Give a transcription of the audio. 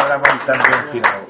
Ahora van también final.